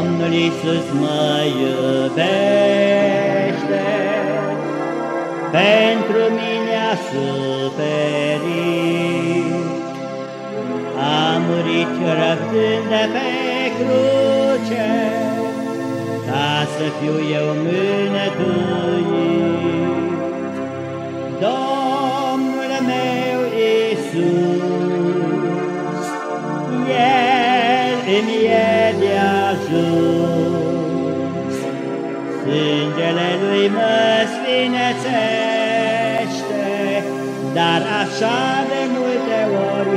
Domnul Iisus mă iubește, pentru mine a suferit. A murit răbdând de pe cruce, ca să fiu eu mânătuit. Domnul meu Iisus, El îmi e de ajuns. Sângele Lui mă sfinețește, dar așa de multe ori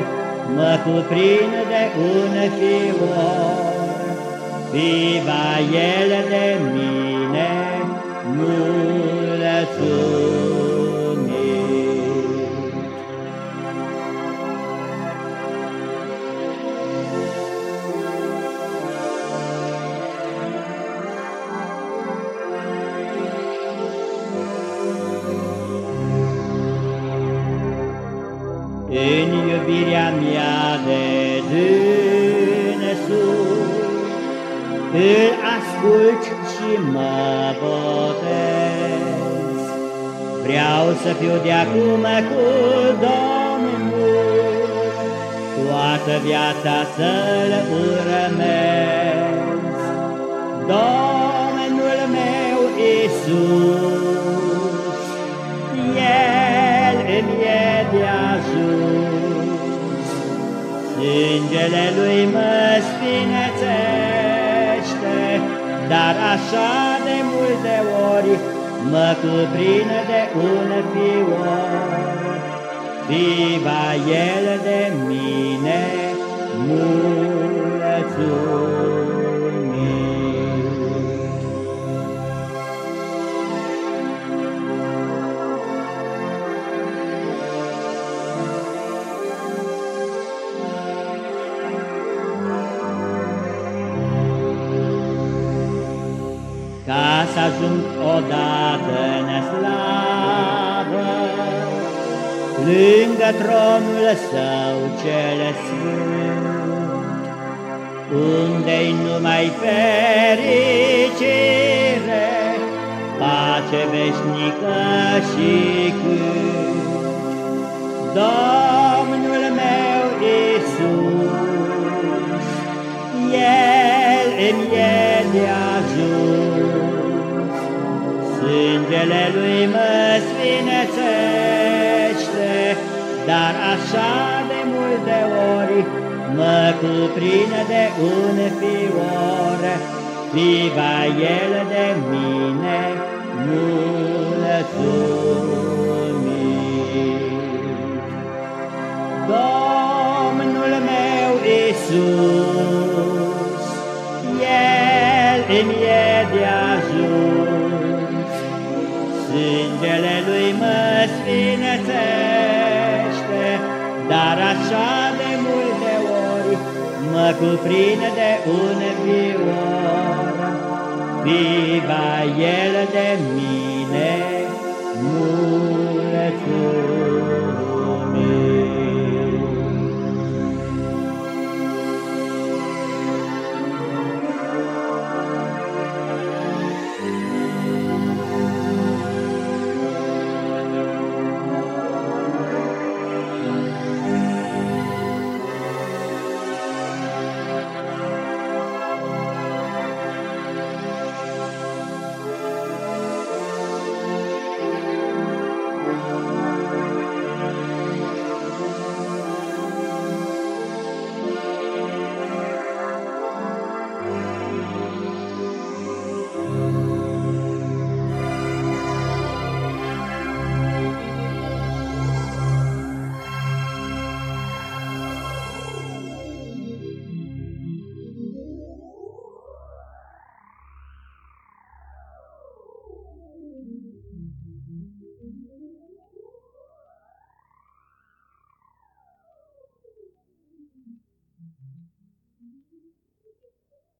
mă cuprinde un fior. Viva El de mine mulțumit. În iubirea mea de dânsul, Îl ascult și mă botez. Vreau să fiu de acum cu Domnul, Toată viața să-L urmez. Domnul meu Iisus, El îmi e de ajuns. Sângele Lui mă sfinețește, Dar așa de multe ori Mă cuprinde un fior. Viva El de mine mulțumit. Ca să ajung odată în slavă, lângă tronul său cel sfânt, unde-i numai fericire, pace veșnică și cânt. Domnul Sângele Lui mă sfinețește, Dar așa de multe ori Mă cuprinde un fior, Viva El de mine mulțumit. Domnul meu Iisus, El îmi e de ajuns. Sângele Lui mă sfinețește, Dar așa de multe ori Mă cuprinde un fior. Viva El de mine mulțumit.